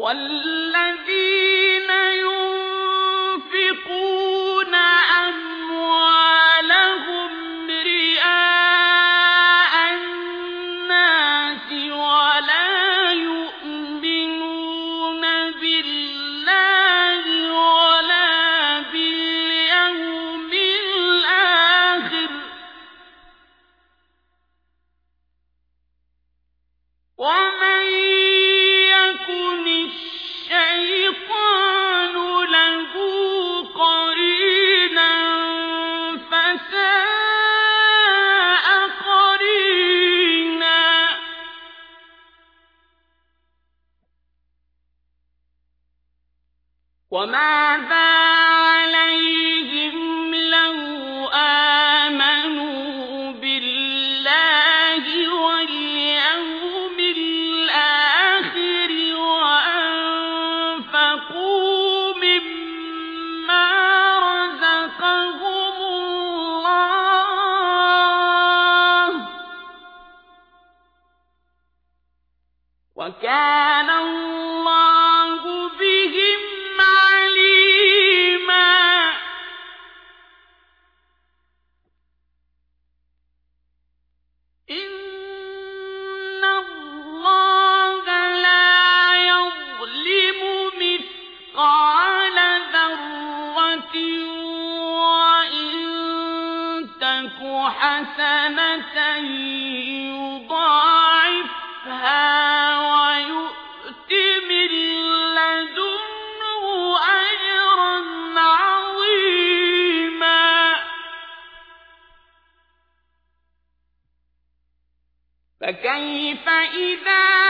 والذين وماذا عليهم لو آمنوا بالله الآخر وأنفقوا مما رزقهم الله وكان الله حسنة يضاعفها ويؤت من لدنه أجرا عظيما. فكيف إذا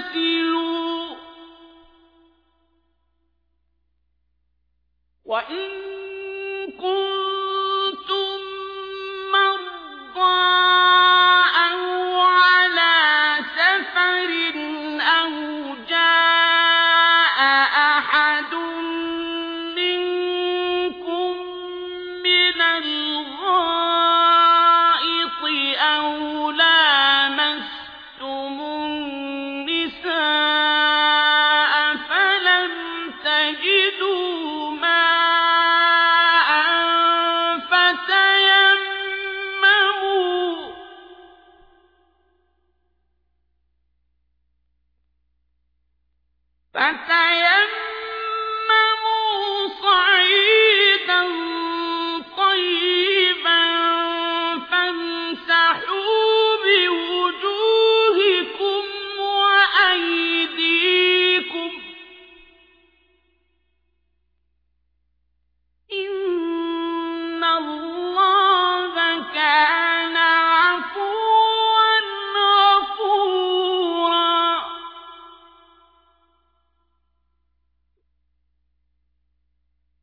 تغتسلوا وإن كنتم مرضى على سفر أو جاء أحد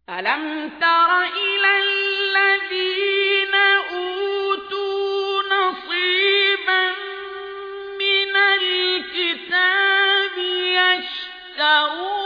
ألم تر إلى الذين أوتوا نصيبا من الكتاب يشترون